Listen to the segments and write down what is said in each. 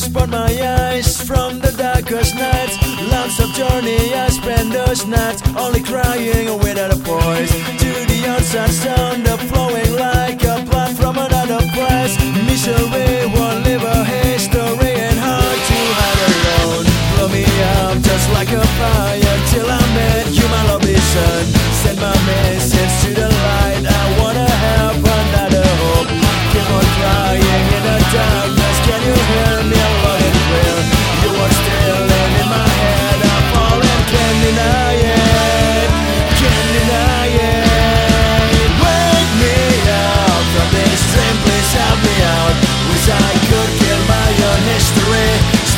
Spot my eyes from the darkest nights. Lots of journey I spent those nights, only crying without a voice. To the outside sound, flowing like a blood.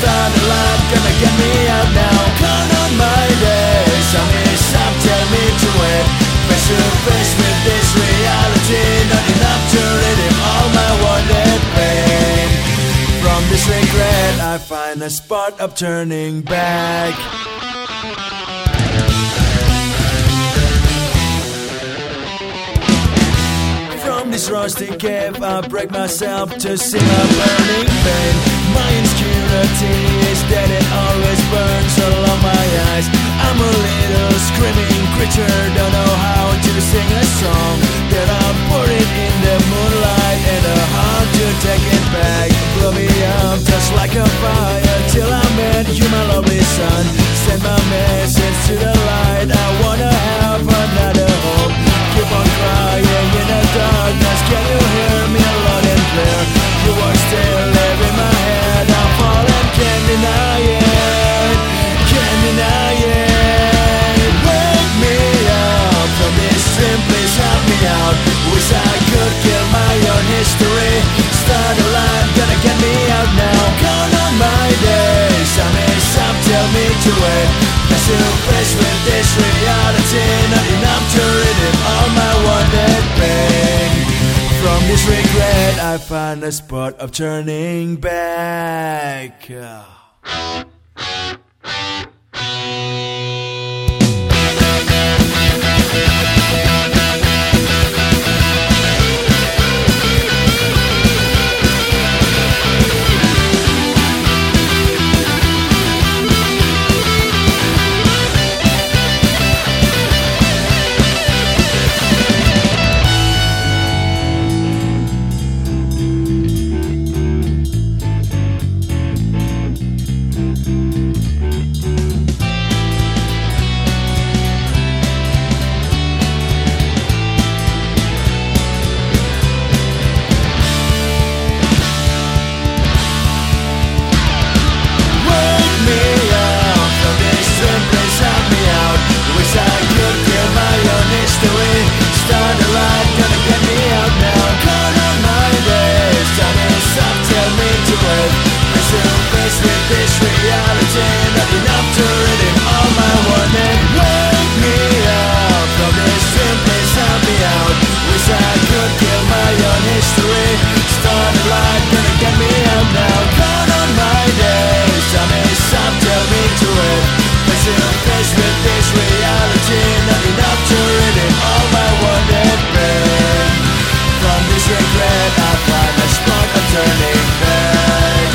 Gonna get me out now. My stop, me to wait Face to face with this reality. Not enough to all my pain. From this regret I find a spot of turning back. From this rusty cave I break myself to see my burning pain. My insecurity eternity is dead, it always burns along my eyes. to face with this reality. Not enough to redeem all my wounded pain From this regret I find a spot of turning back. turning back.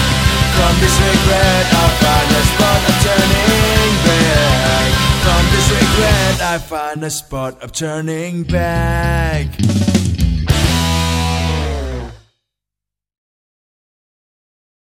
From this regret I find a spot of turning back. From this regret I find a spot of turning back.